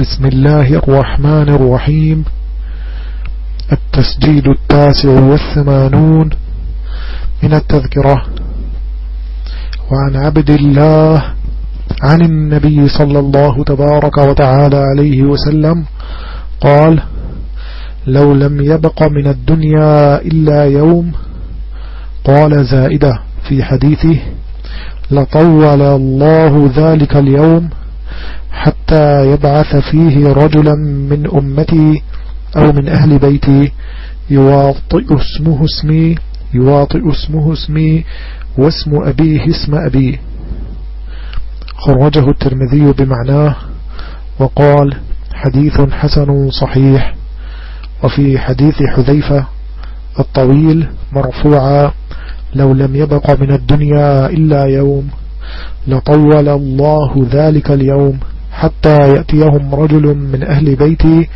بسم الله الرحمن الرحيم. التسجيل التاسع والثمانون من التذكرة. وعن عبد الله عن النبي صلى الله تبارك وتعالى عليه وسلم قال لو لم يبق من الدنيا إلا يوم قال زائدة في حديثه لطول الله ذلك اليوم حتى يبعث فيه رجلا من أمتي أو من أهل بيتي يواطئ اسمه اسمي يواطئ اسمه اسمي واسم أبيه اسم أبيه. خرجه الترمذي بمعناه وقال حديث حسن صحيح. وفي حديث حذيفة الطويل مرفوعا لو لم يبق من الدنيا إلا يوم لطول الله ذلك اليوم. حتى يأتيهم رجل من أهل بيتي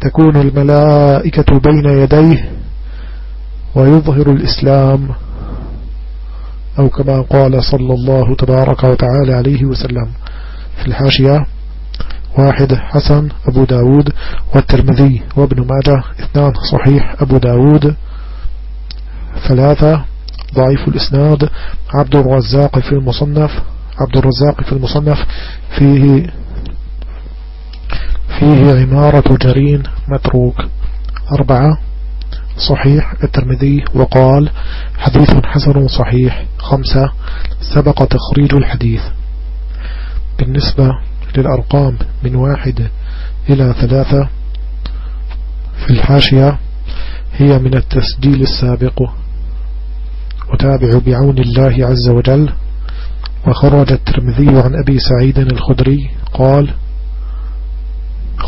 تكون الملائكة بين يديه ويظهر الإسلام أو كما قال صلى الله تبارك وتعالى عليه وسلم في الحاشية واحد حسن أبو داود والترمذي وابن ماجه اثنان صحيح أبو داود ثلاثة ضعيف الإسناد عبد الرزاق في المصنف عبد الرزاق في المصنف فيه فيه عمارة جرين متروك. أربعة. صحيح. الترمذي وقال حديث حسن صحيح. خمسة. سبق تخريج الحديث. بالنسبة للأرقام من واحد إلى ثلاثة في الحاشية هي من التسجيل السابق. وتابع بعون الله عز وجل. وخرج الترمذي عن أبي سعيد الخدري قال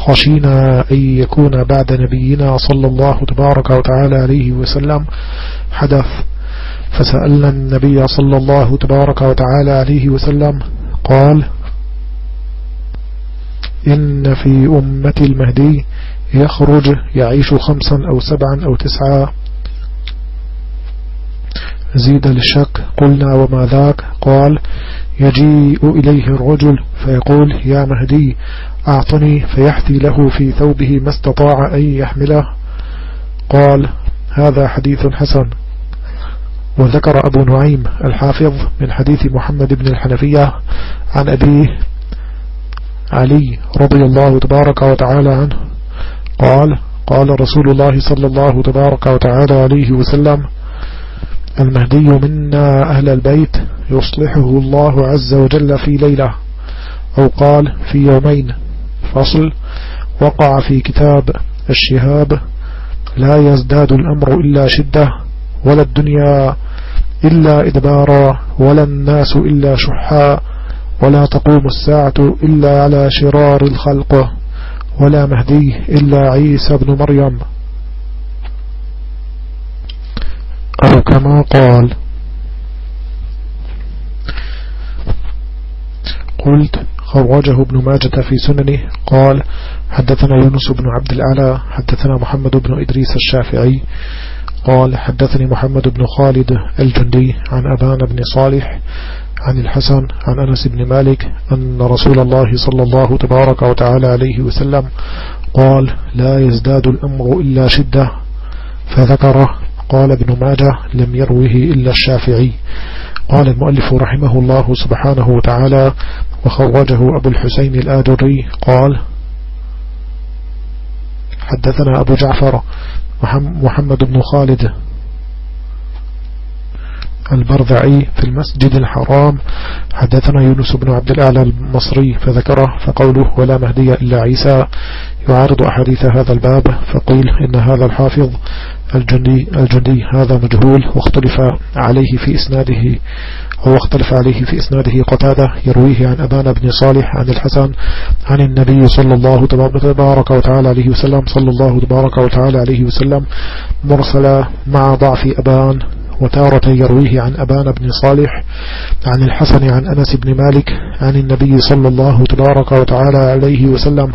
خشينا أن يكون بعد نبينا صلى الله تبارك وتعالى عليه وسلم حدث. فسألنا النبي صلى الله تبارك وتعالى عليه وسلم قال إن في أمة المهدي يخرج يعيش خمسا أو سبعا أو تسعا. زيد للشك قلنا وما ذاك؟ قال يجيء إليه الرجل فيقول يا مهدي أعطني فيحثي له في ثوبه ما استطاع أن يحمله. قال هذا حديث حسن. وذكر أبو نعيم الحافظ من حديث محمد بن الحنفية عن أبيه علي رضي الله تبارك وتعالى عنه. قال قال رسول الله صلى الله تبارك وتعالى عليه وسلم المهدي منا أهل البيت يصلحه الله عز وجل في ليلة. أو قال في يومين. فصل وقع في كتاب الشهاب لا يزداد الأمر إلا شدة ولا الدنيا إلا إدبارا ولا الناس إلا شحا ولا تقوم الساعة إلا على شرار الخلق ولا مهدي إلا عيسى بن مريم. أو كما قال. قلت خرجه ابن ماجة في سننه قال حدثنا يونس بن عبد الأعلى حدثنا محمد بن إدريس الشافعي قال حدثني محمد بن خالد الجندي عن أبان بن صالح عن الحسن عن أنس بن مالك أن رسول الله صلى الله تبارك وتعالى عليه وسلم قال لا يزداد الأمر إلا شدة فذكره قال ابن ماجة لم يروه إلا الشافعي. قال المؤلف رحمه الله سبحانه وتعالى وخرجه أبو الحسين الآدري قال حدثنا أبو جعفر محمد بن خالد البرذعي في المسجد الحرام. حدثنا يونس بن عبد الأعلى المصري فذكره فقوله ولا مهدي إلا عيسى. يعارض أحاديث هذا الباب فقيل إن هذا الحافظ الجندي, الجندي هذا مجهول. واختلف عليه في إسناده. هو اختلف عليه في إسناده. قتادة يرويه عن أبان بن صالح عن الحسن عن النبي صلى الله تبارك وتعالى عليه وسلم صلى الله تبارك وتعالى عليه وسلم مرسلا مع ضعف أبان وتارة يرويه عن أبان بن صالح عن الحسن عن أنس بن مالك عن النبي صلى الله تبارك وتعالى عليه وسلم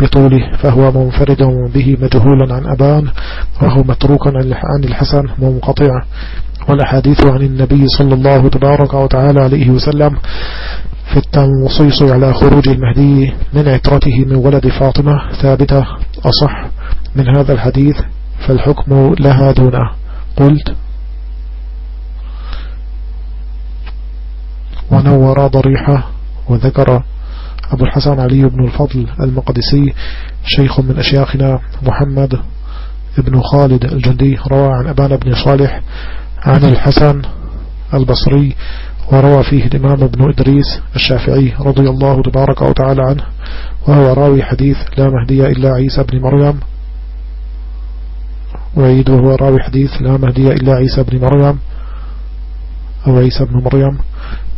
بطوله فهو منفرد به مجهولا عن أبان وهو متروكا عن الحسن منقطع والأحاديث عن النبي صلى الله تبارك وتعالى عليه وسلم في التنصيص على خروج المهدي من عترته من ولد فاطمة ثابتة أصح من هذا الحديث فالحكم لها دونه قلت ونور ضريحة وذكر أبو الحسن علي بن الفضل المقدسي شيخ من أشياخنا محمد ابن خالد الجندي روى عن أبان بن صالح عن الحسن البصري وروى فيه الإمام ابن إدريس الشافعي رضي الله تبارك وتعالى عنه وهو راوي حديث لا مهدي إلا عيسى بن مريم. وعيد وهو راوي حديث لا مهدي إلا عيسى بن مريم أو عيسى بن مريم.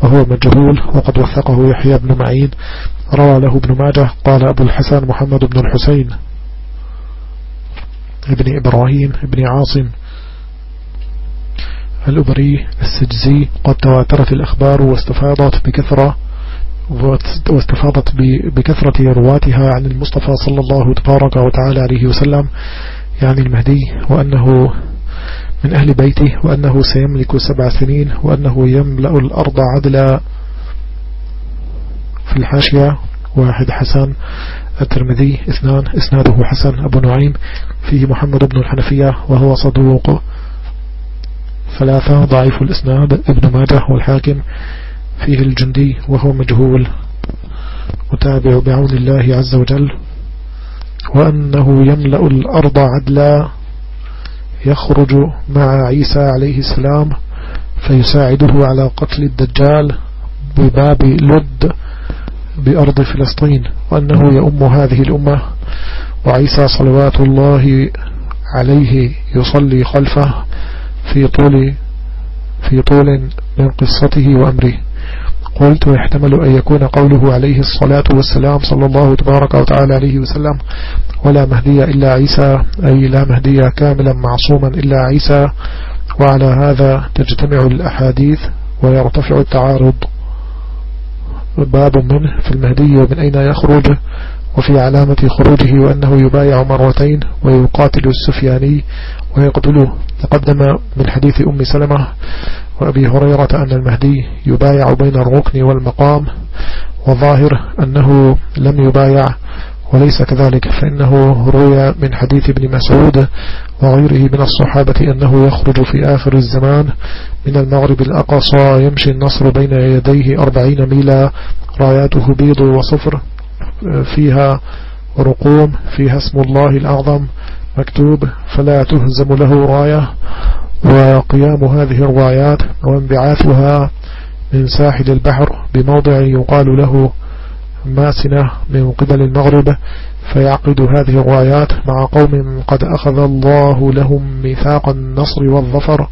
وهو مجهول وقد وثقه يحيى بن معين. روى له ابن ماجه قال أبو الحسن محمد بن الحسين. ابن إبراهيم ابن عاصم. الأبري السجزي قد تواترت الأخبار واستفاضت بكثرة واستفاضت بكثرة رواتها عن المصطفى صلى الله تبارك وتعالى عليه وسلم يعني المهدي وأنه من أهل بيته وأنه سيملك سبع سنين وأنه يملأ الأرض عدلا. في الحاشية واحد حسن الترمذي اثنان إسناده حسن أبو نعيم فيه محمد بن الحنفية وهو صدوق. ثلاثة ضعيف الإسناد. ابن ماجه والحاكم فيه الجندي وهو مجهول متابع بعون الله عز وجل وأنه يملأ الأرض عدلا يخرج مع عيسى عليه السلام فيساعده على قتل الدجال بباب لد بأرض فلسطين وأنه يؤم هذه الأمة وعيسى صلوات الله عليه يصلي خلفه في طول في طول من قصته وأمره. قلت ويحتمل أن يكون قوله عليه الصلاة والسلام صلى الله تبارك وتعالى عليه وسلم ولا مهدي إلا عيسى أي لا مهدي كاملا معصوما إلا عيسى وعلى هذا تجتمع الأحاديث ويرتفع التعارض. باب منه في المهدي ومن أين يخرج؟ وفي علامة خروجه وأنه يبايع مرتين ويقاتل السفياني ويقتله. تقدم من حديث أم سلمة وأبي هريرة أن المهدي يبايع بين الركن والمقام وظاهر أنه لم يبايع وليس كذلك فإنه روي من حديث ابن مسعود وغيره من الصحابة أنه يخرج في آخر الزمان من المغرب الأقصى يمشي النصر بين يديه أربعين ميلا راياته بيض وصفر. فيها رقوم فيها اسم الله الأعظم مكتوب فلا تهزم له راية. وقيام هذه الرايات وانبعاثها من ساحل البحر بموضع يقال له ماسنة من قبل المغرب. فيعقد هذه الرايات مع قوم قد أخذ الله لهم ميثاق النصر والظفر.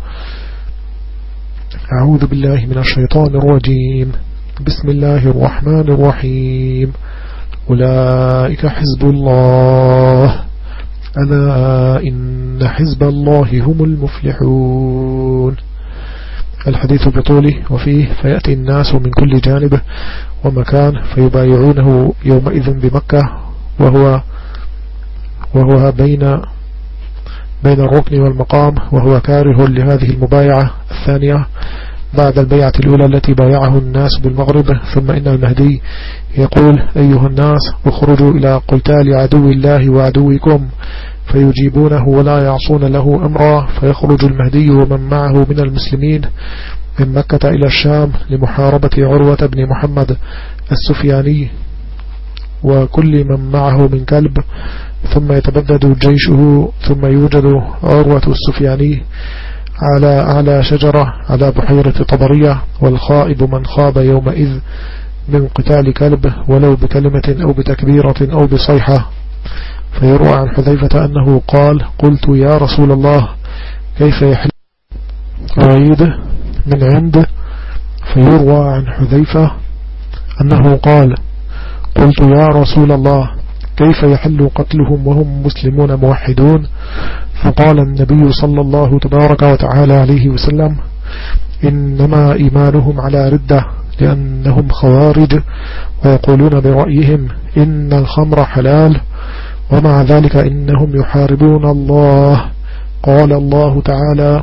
أعوذ بالله من الشيطان الرجيم. بسم الله الرحمن الرحيم. أولئك حزب الله. ألا إن حزب الله هم المفلحون. الحديث بطوله وفيه فيأتي الناس من كل جانب ومكان فيبايعونه يومئذ بمكة وهو وهو بين بين الركن والمقام وهو كاره لهذه المبايعة الثانية. بعد البيعة الأولى التي بايعه الناس بالمغرب ثم إن المهدي يقول أيها الناس اخرجوا إلى قتال عدو الله وعدوكم فيجيبونه ولا يعصون له أمرا فيخرج المهدي ومن معه من المسلمين من مكة إلى الشام لمحاربة عروة بن محمد السفياني وكل من معه من كلب ثم يتبدد جيشه ثم يوجد عروة السفياني على أعلى شجرة على بحيرة طبرية والخائب من خاب يومئذ من قتال كلب ولو بكلمة أو بتكبيرة أو بصيحة. فيروى عن حذيفة أنه قال قلت يا رسول الله كيف يحل رعيد من عنده فيروى عن حذيفة أنه قال قلت يا رسول الله كيف يحل قتلهم وهم مسلمون موحدون؟ فقال النبي صلى الله تبارك وتعالى عليه وسلم إنما إيمانهم على ردة لأنهم خوارج ويقولون برأيهم إن الخمر حلال ومع ذلك إنهم يحاربون الله. قال الله تعالى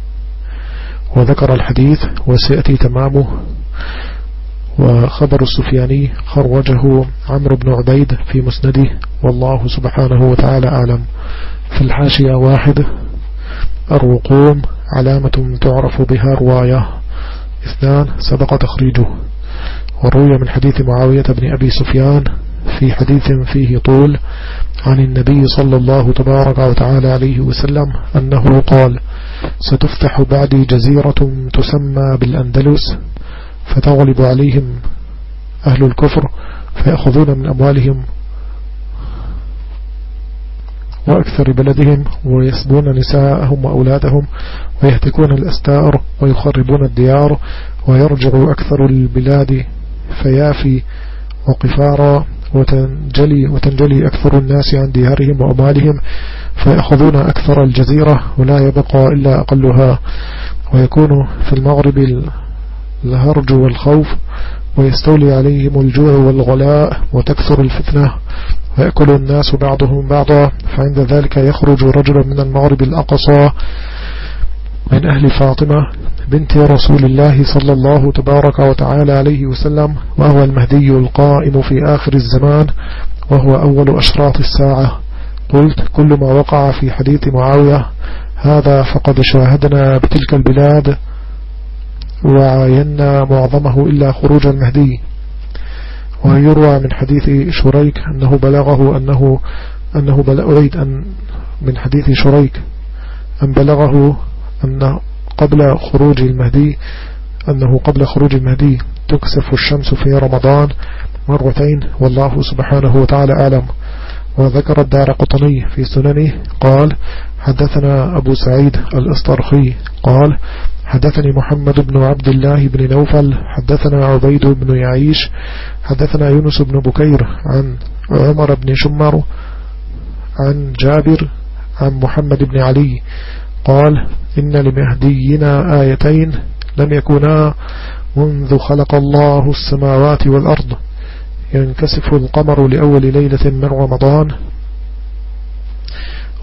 وذكر الحديث وسيأتي تمامه. وخبر السفياني خرجه عمرو بن عبيد في مسنده. والله سبحانه وتعالى أعلم. في الحاشية واحد الرقوم علامة تعرف بها رواية. اثنان سبق تخريجه. وروي من حديث معاوية بن أبي سفيان في حديث فيه طول عن النبي صلى الله تبارك وتعالى عليه وسلم أنه قال ستفتح بعدي جزيرة تسمى بالأندلس فتغلب عليهم أهل الكفر فيأخذون من أموالهم وأكثر بلدهم ويسبون نساءهم وأولادهم ويهتكون الأستار ويخربون الديار ويرجع أكثر البلاد فيافي وقفارا وتنجلي, وتنجلي أكثر الناس عن ديارهم وأموالهم. فيأخذون أكثر الجزيرة ولا يبقى إلا أقلها ويكون في المغرب الهرج والخوف ويستولي عليهم الجوع والغلاء وتكثر الفتنة ويأكل الناس بعضهم بعضا فعند ذلك يخرج رجل من المغرب الأقصى من أهل فاطمة بنت رسول الله صلى الله تبارك وتعالى عليه وسلم وهو المهدي القائم في آخر الزمان وهو أول أشراط الساعة. قلت كل ما وقع في حديث معاوية هذا فقد شاهدنا بتلك البلاد وعاينا معظمه إلا خروج المهدي. ويروى من حديث شريك أنه بلغه أنه أنه أريد أن من حديث شريك أن بلغه أن قبل خروج المهدي أنه قبل خروج المهدي تكسف الشمس في رمضان مرتين والله سبحانه وتعالى أعلم. وذكر الدار قطني في سننه قال حدثنا أبو سعيد الأسطرخي قال حدثني محمد بن عبد الله بن نوفل حدثنا عبيد بن يعيش حدثنا يونس بن بكير عن عمر بن شمر عن جابر عن محمد بن علي قال إن لمهدينا آيتين لم يكونا منذ خلق الله السماوات والأرض. ينكسف القمر لأول ليلة من رمضان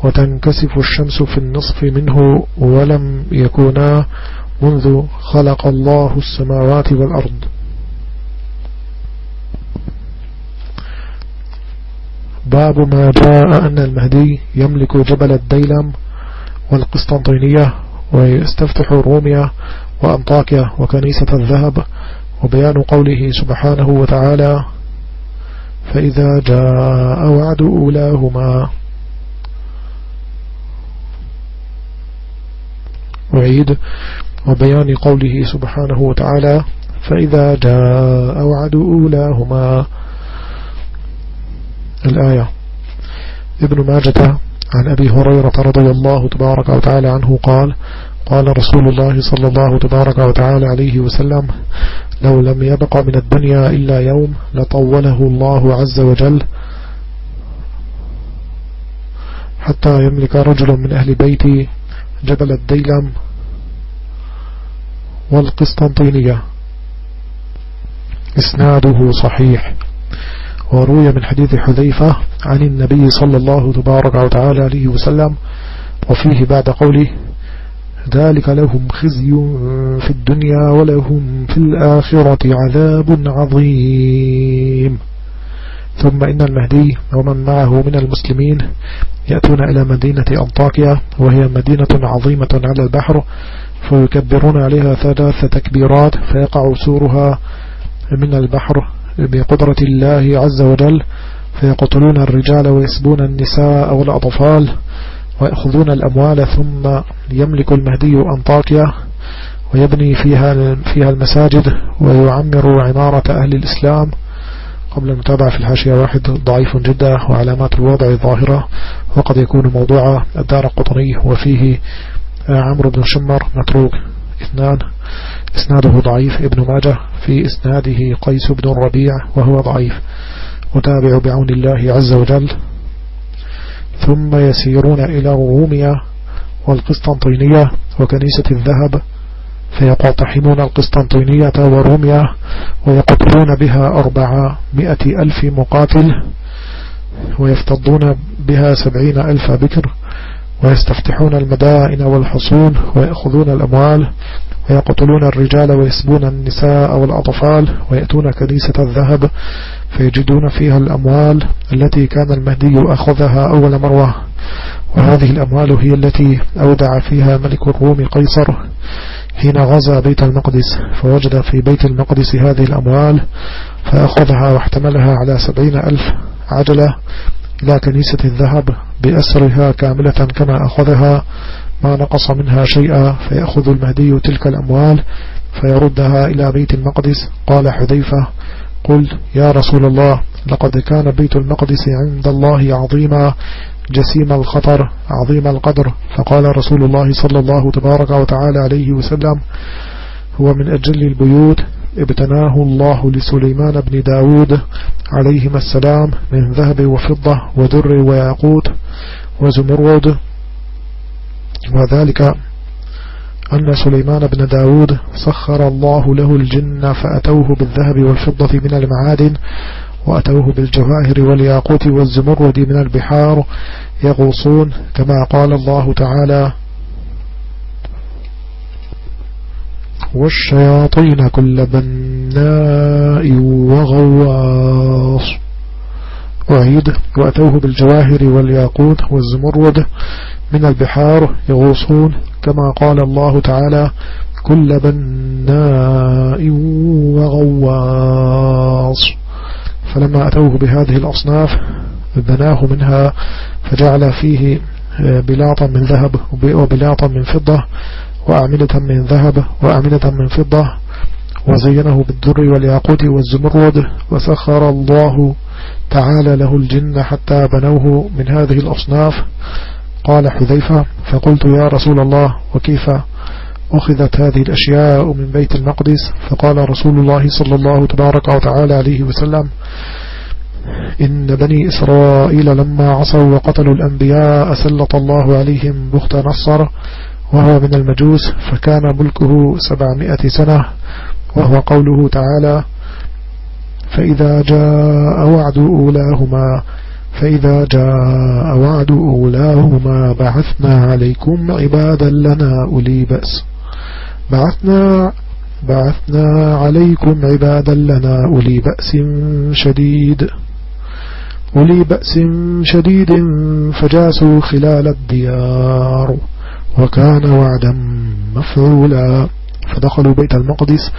وتنكسف الشمس في النصف منه ولم يكونا منذ خلق الله السماوات والأرض. باب ما جاء أن المهدي يملك جبل الديلم والقسطنطينية ويستفتح روميا وأنطاكيا وكنيسة الذهب وبيان قوله سبحانه وتعالى فإذا جاء وعد أولاهما. وعيد وبيان قوله سبحانه وتعالى فإذا جاء وعد أولاهما. الآية. ابن ماجة عن أبي هريرة رضي الله تبارك وتعالى عنه قال قال رسول الله صلى الله تبارك وتعالى عليه وسلم لو لم يبق من الدنيا إلا يوم لطوله الله عز وجل حتى يملك رجل من أهل بيتي جبل الديلم والقسطنطينية. إسناده صحيح. وروي من حديث حذيفة عن النبي صلى الله تبارك وتعالى عليه وسلم وفيه بعد قوله ذلك لهم خزي في الدنيا ولهم في الآخرة عذاب عظيم. ثم إن المهدي ومن معه من المسلمين يأتون إلى مدينة أنطاكيا وهي مدينة عظيمة على البحر فيكبرون عليها ثلاث تكبيرات فيقع سورها من البحر بقدرة الله عز وجل فيقتلون الرجال ويسبون النساء والأطفال ويأخذون الأموال ثم يملك المهدي أنطاكيا ويبني فيها فيها المساجد ويعمر عمارة أهل الإسلام قبل المتابعة في الحاشية واحد. ضعيف جدا وعلامات الوضع ظاهرة وقد يكون موضوع الدار القطني وفيه عمرو بن شمر متروك اثنان. إسناده ضعيف. ابن ماجه في إسناده قيس بن الربيع وهو ضعيف. متابع بعون الله عز وجل. ثم يسيرون إلى روميا والقسطنطينية وكنيسة الذهب فيقتحمون القسطنطينية وروميا ويقتلون بها أربعمائة ألف مقاتل ويفتضون بها سبعين ألف بكر. ويستفتحون المدائن والحصون ويأخذون الأموال ويقتلون الرجال ويسبون النساء والأطفال ويأتون كنيسة الذهب فيجدون فيها الأموال التي كان المهدي أخذها أول مرة. وهذه الأموال هي التي أودع فيها ملك الروم قيصر حين غزا بيت المقدس. فوجد في بيت المقدس هذه الأموال فأخذها واحتملها على سبعين ألف عجلة إلى كنيسة الذهب بأسرها كاملة كما أخذها ما نقص منها شيئا فيأخذ المهدي تلك الأموال فيردها إلى بيت المقدس. قال حذيفة قل يا رسول الله لقد كان بيت المقدس عند الله عظيما جسيم الخطر عظيم القدر. فقال رسول الله صلى الله تبارك وتعالى عليه وسلم هو من أجل البيوت ابتناه الله لسليمان بن داود عليهما السلام من ذهب وفضة ودر وياقوت وزمرود. وذلك أن سليمان بن داود سخر الله له الجن فأتوه بالذهب والفضة من المعادن وأتوه بالجواهر والياقوت والزمرد من البحار يغوصون كما قال الله تعالى والشياطين كل بناء وغواص. وعيد وأتوه بالجواهر والياقوت والزمرد من البحار يغوصون كما قال الله تعالى كل بناء وغواص. فلما أتوه بهذه الأصناف بناه منها فجعل فيه بلاطا من ذهب وبلاطا من فضة وأعمدة من ذهب وأعمدة من فضة وزينه بالدر والياقوت والزمرد وسخر الله تعالى له الجن حتى بنوه من هذه الأصناف. قال حذيفة فقلت يا رسول الله وكيف أخذت هذه الأشياء من بيت المقدس؟ فقال رسول الله صلى الله تبارك وتعالى عليه وسلم إن بني إسرائيل لما عصوا وقتلوا الأنبياء سلط الله عليهم بخت نصر وهو من المجوس فكان ملكه سبعمائة سنة وهو قوله تعالى فإذا جاء وعد أولاهما فإذا جاء وعد أولاهما بعثنا عليكم عبادا لنا أولي بأس. بعثنا بعثنا عليكم عبادا لنا أولي بأس شديد. أولي بأس شديد فجاسوا خلال الديار. وكان وعدا مفعولا فدخلوا بيت المقدس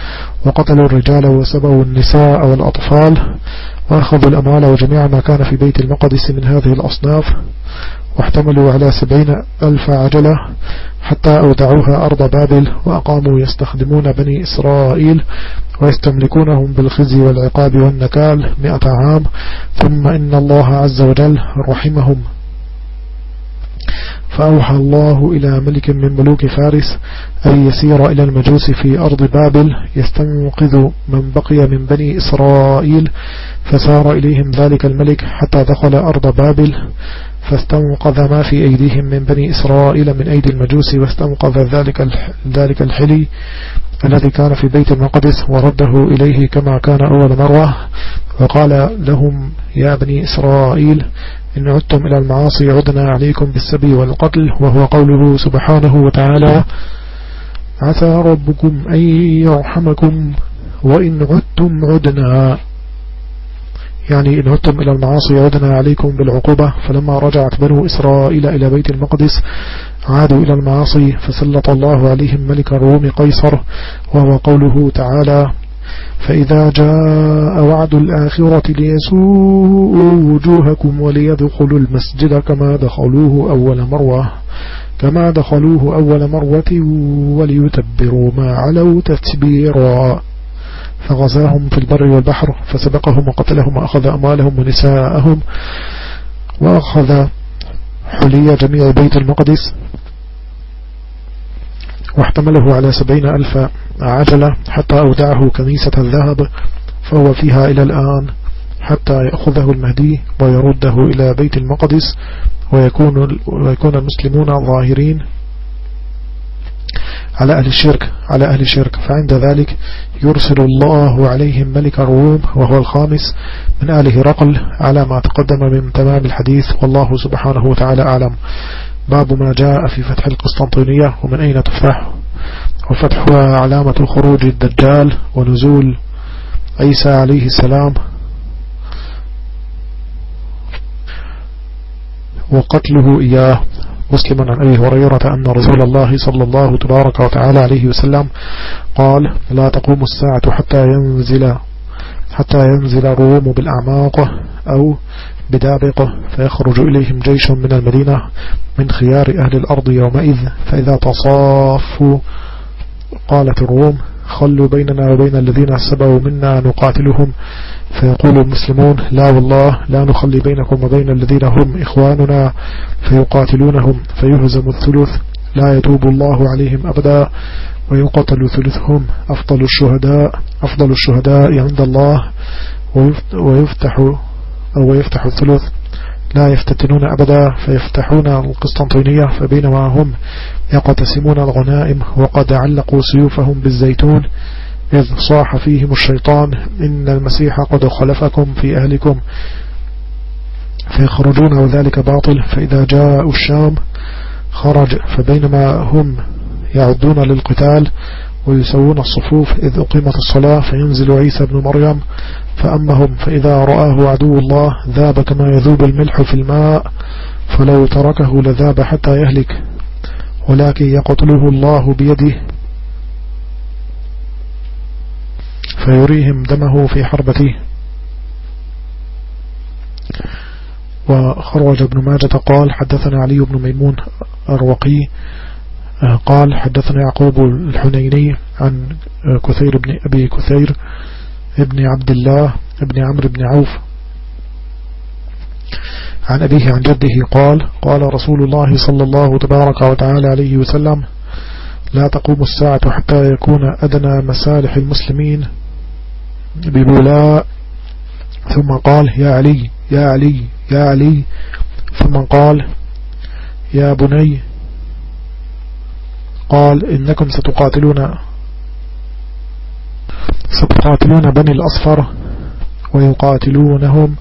وقتلوا الرجال وسبوا النساء والأطفال وأخذوا الأموال وجميع ما كان في بيت المقدس من هذه الأصناف واحتملوا على سبعين ألف عجلة حتى أودعوها أرض بابل وأقاموا يستخدمون بني إسرائيل ويستملكونهم بالخزي والعقاب والنكال مئة عام ثم إن الله عز وجل رحمهم. فأوحى الله إلى ملك من ملوك فارس أن يسير إلى المجوس في أرض بابل يستنقذ من بقي من بني إسرائيل فسار إليهم ذلك الملك حتى دخل أرض بابل فاستنقذ ما في أيديهم من بني إسرائيل من أيدي المجوس واستنقذ ذلك ذلك الحلي الذي كان في بيت المقدس ورده إليه كما كان أول مرة وقال لهم يا بني إسرائيل إن عدتم إلى المعاصي عدنا عليكم بالسبي والقتل وهو قوله سبحانه وتعالى عسى ربكم أن يرحمكم وإن عدتم عدنا. يعني إن عدتم إلى المعاصي عدنا عليكم بالعقوبة فلما رجعت بنو إسرائيل إلى بيت المقدس عادوا إلى المعاصي فسلط الله عليهم ملك الروم قيصر وهو قوله تعالى فإذا جاء وعد الآخرة ليسوءوا وجوهكم وليدخلوا المسجد كما دخلوه أول مرة كما دخلوه أول مرة وليتبروا ما علوا تتبيرا. فغزاهم في البر والبحر فسبقهم وقتلهم وأخذ أموالهم ونساءهم وأخذ حلي جميع بيت المقدس واحتمله على سبعين ألف عجلة حتى أودعه كنيسة الذهب فهو فيها إلى الآن حتى يأخذه المهدي ويرده إلى بيت المقدس ويكون, ويكون المسلمون ظاهرين على أهل الشرك على أهل الشرك. فعند ذلك يرسل الله عليهم ملك الروم وهو الخامس من آل هرقل على ما تقدم من تمام الحديث. والله سبحانه وتعالى أعلم. باب ما جاء في فتح القسطنطينية ومن أين تفتح؟ وفتحها علامة خروج الدجال ونزول عيسى عليه السلام وقتله إياه. مسلما عن أبي هريرة أن رسول الله صلى الله تبارك وتعالى عليه وسلم قال لا تقوم الساعة حتى ينزل حتى ينزل الروم بالأعماق أو بدابق فيخرج إليهم جيش من المدينة من خيار أهل الأرض يومئذ فإذا تصافوا قالت الروم خلوا بيننا وبين الذين سبوا منا نقاتلهم. فيقول المسلمون لا والله لا نخلي بينكم وبين الذين هم إخواننا. فيقاتلونهم فيهزم الثلث لا يتوب الله عليهم أبدا ويقتل ثلثهم أفضل الشهداء أفضل الشهداء عند الله ويفتح أو يفتح الثلث. لا يفتتنون أبدا فيفتحون القسطنطينية فبينما هم يقتسمون الغنائم وقد علقوا سيوفهم بالزيتون إذ صاح فيهم الشيطان إن المسيح قد خلفكم في أهلكم فيخرجون وذلك باطل فإذا جاءوا الشام خرج فبينما هم يعدون للقتال ويسوون الصفوف إذ أقيمت الصلاة فينزل عيسى بن مريم فأمهم فإذا رآه عدو الله ذاب كما يذوب الملح في الماء فلو تركه لذاب حتى يهلك ولكن يقتله الله بيده فيريهم دمه في حربته. وخرج ابن ماجة قال حدثنا علي بن ميمون الرقي قال حدثنا يعقوب الحنيني عن كثير بن أبي كثير ابن عبد الله ابن عمرو بن عوف عن أبيه عن جده قال قال رسول الله صلى الله تبارك وتعالى عليه وسلم لا تقوم الساعة حتى يكون أدنى مسالح المسلمين ببولاء. ثم قال يا علي يا علي يا علي. ثم قال يا بني قال إنكم ستقاتلون ستقاتلون بني الأصفر ويقاتلونهم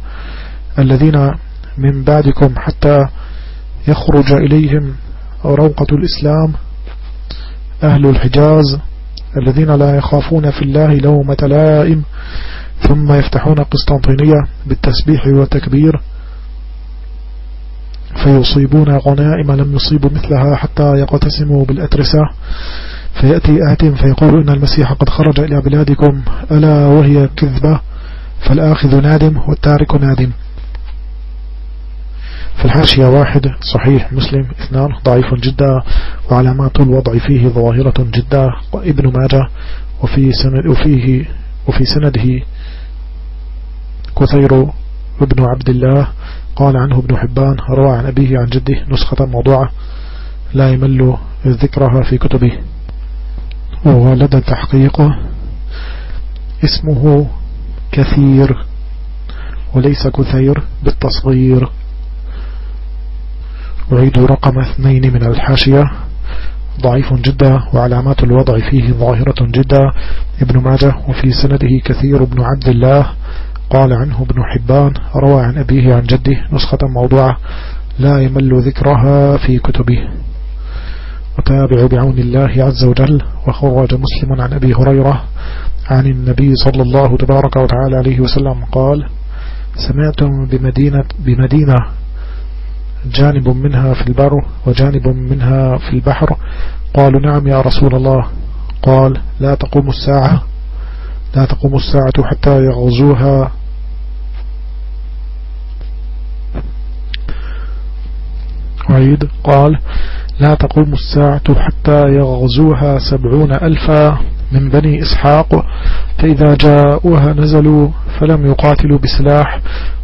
الذين من بعدكم حتى يخرج إليهم روقة الإسلام أهل الحجاز الذين لا يخافون في الله لومة لائم ثم يفتحون قسطنطينية بالتسبيح والتكبير فيصيبون غنائم لم يصيبوا مثلها حتى يقتسموا بالأترسة. فيأتي آت فيقول إن المسيح قد خرج إلى بلادكم. ألا وهي كذبة؟ فالآخذ نادم والتارك نادم. في الحاشية واحد صحيح مسلم اثنان ضعيف جدا وعلامات الوضع فيه ظاهرة جدا وابن ماجه وفي سند وفيه وفي سنده كثير ابن عبد الله. قال عنه ابن حبان روى عن أبيه عن جده نسخة موضوعة لا يمل ذكرها في كتبه. ولدى تحقيقه اسمه كثير وليس كثير بالتصغير. أعيد رقم اثنين من الحاشية. ضعيف جدا وعلامات الوضع فيه ظاهرة جدا. ابن ماجه وفي سنده كثير بن عبد الله. قال عنه ابن حبان روى عن أبيه عن جده نسخة موضوعة لا يمل ذكرها في كتبه. وتابع بعون الله عز وجل وخرج مسلم عن أبي هريرة عن النبي صلى الله تبارك وتعالى عليه وسلم قال سمعتم بمدينة, بمدينة جانب منها في البر وجانب منها في البحر؟ قالوا نعم يا رسول الله. قال لا تقوم الساعة لا تقوم الساعة حتى يغزوها عيد قال لا تقوم الساعة حتى يغزوها سبعون ألفا من بني إسحاق فإذا جاءوها نزلوا فلم يقاتلوا بسلاح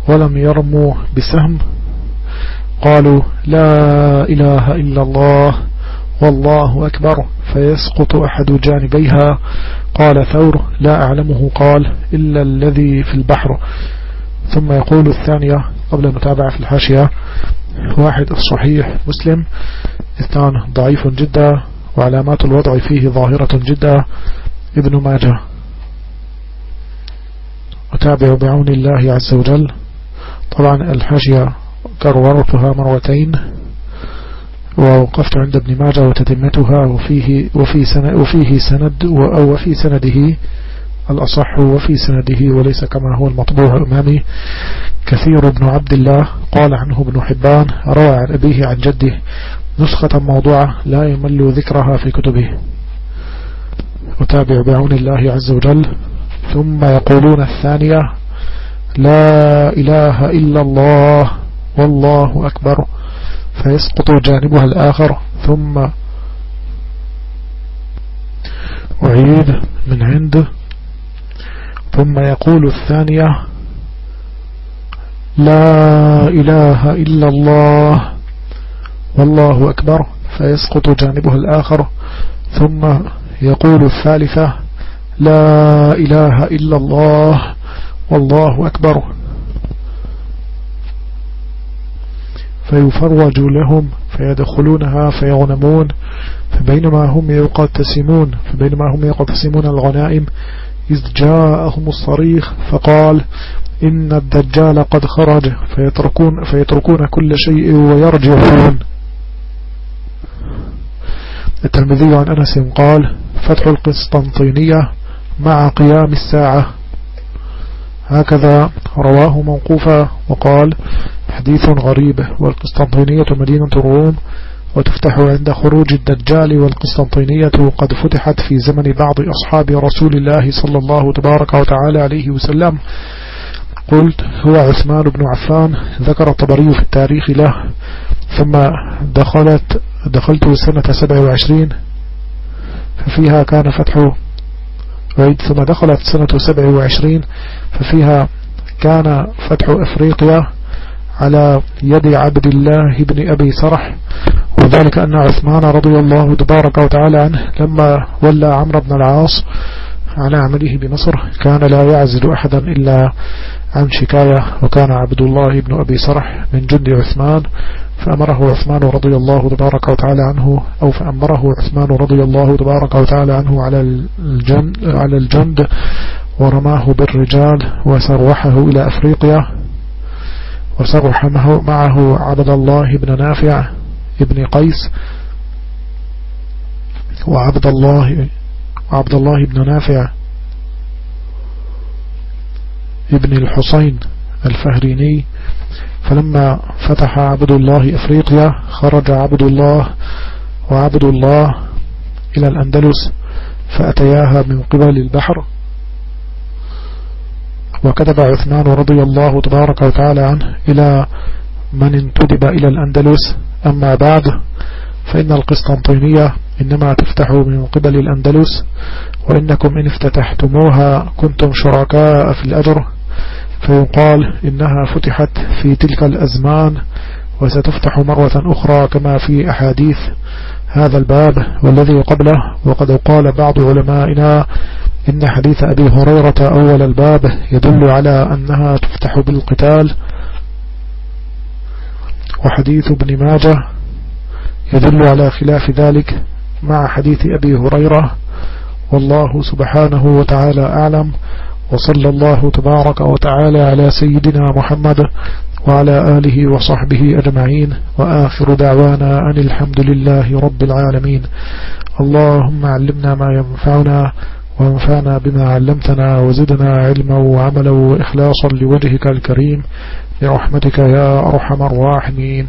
ولم يرموا بسهم. قالوا لا إله إلا الله والله أكبر فيسقط أحد جانبيها. قال ثور لا أعلمه. قال إلا الذي في البحر. ثم يقول الثانية قبل المتابعة في الحاشية واحد الصحيح مسلم اثنان ضعيف جدا وعلامات الوضع فيه ظاهرة جدا. ابن ماجه. أتابع بعون الله عز وجل. طبعا الحاشية كررتها مرتين ووقفت عند ابن ماجه وتتمتها وفيه, وفي سنة وفيه سند وفي سنده. الأصح وفي سنده وليس كما هو المطبوع أمامي كثير بن عبد الله قال عنه ابن حبان روى عن أبيه عن جده نسخة موضوعة لا يمل ذكرها في كتبه. أتابع بعون الله عز وجل. ثم يقولون الثانية لا إله إلا الله والله أكبر. فيسقط جانبها الآخر. ثم أعيد من عنده ثم يقول الثانية لا إله إلا الله والله أكبر فيسقط جانبها الآخر ثم يقول الثالثة لا إله إلا الله والله أكبر فيفرج لهم فيدخلونها فيغنمون فبينما هم يقتسمون فبينما هم يقتسمون الغنائم إذ جاءهم الصريخ فقال إن الدجال قد خرج فيتركون, فيتركون كل شيء ويرجعون. الترمذي عن أنس قال فتح القسطنطينية مع قيام الساعة. هكذا رواه موقوفا وقال حديث غريب والقسطنطينية مدينة الروم وتفتح عند خروج الدجال والقسطنطينية قد فتحت في زمن بعض أصحاب رسول الله صلى الله تبارك وتعالى عليه وسلم. قلت هو عثمان بن عفان. ذكر الطبري في التاريخ له. ثم دخلت دخلت سنة 27 ففيها كان فتح وعيد ثم دخلت سنة 27 ففيها كان فتح أفريقيا. على يد عبد الله بن أبي سرح وذلك أن عثمان رضي الله تبارك وتعالى عنه لما ولى عمرو بن العاص على عمله بمصر كان لا يعزل أحدا إلا عن شكاية وكان عبد الله بن أبي سرح من جند عثمان فأمره عثمان رضي الله تبارك وتعالى عنه أو فأمره عثمان رضي الله تبارك وتعالى عنه على الجند, على الجند ورماه بالرجال وسروحه إلى أفريقيا. وسرح معه عبد الله بن نافع ابن قيس وعبد الله وعبد الله بن نافع ابن الحسين الفهريني. فلما فتح عبد الله أفريقيا خرج عبد الله وعبد الله إلى الأندلس فأتياها من قبل البحر. وكتب عثمان رضي الله تبارك وتعالى عنه إلى من انتدب إلى الأندلس. أما بعد فإن القسطنطينية إنما تفتح من قبل الأندلس وإنكم إن افتتحتموها كنتم شركاء في الأجر. فيقال إنها فتحت في تلك الأزمان وستفتح مرة أخرى كما في أحاديث هذا الباب والذي قبله. وقد قال بعض علمائنا إن حديث أبي هريرة أول الباب يدل على أنها تفتح بالقتال. وحديث ابن ماجه يدل على خلاف ذلك مع حديث أبي هريرة. والله سبحانه وتعالى أعلم. وصلى الله تبارك وتعالى على سيدنا محمد وعلى آله وصحبه أجمعين. وآخر دعوانا أن الحمد لله رب العالمين. اللهم علمنا ما ينفعنا وانفعنا بما علمتنا وزدنا علما وعملا وإخلاصا لوجهك الكريم برحمتك يا أرحم الراحمين.